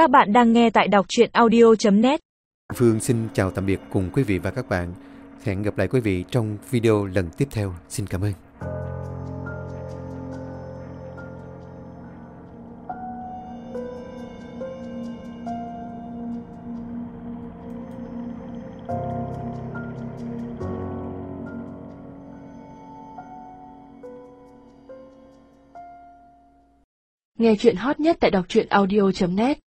Các bạn đang nghe tại đọc truyện audio.net Phương xin chào tạm biệt cùng quý vị và các bạn. Hẹn gặp lại quý vị trong video lần tiếp theo. Xin cảm ơn. Nghe chuyện hot nhất tại đọc truyện audio.net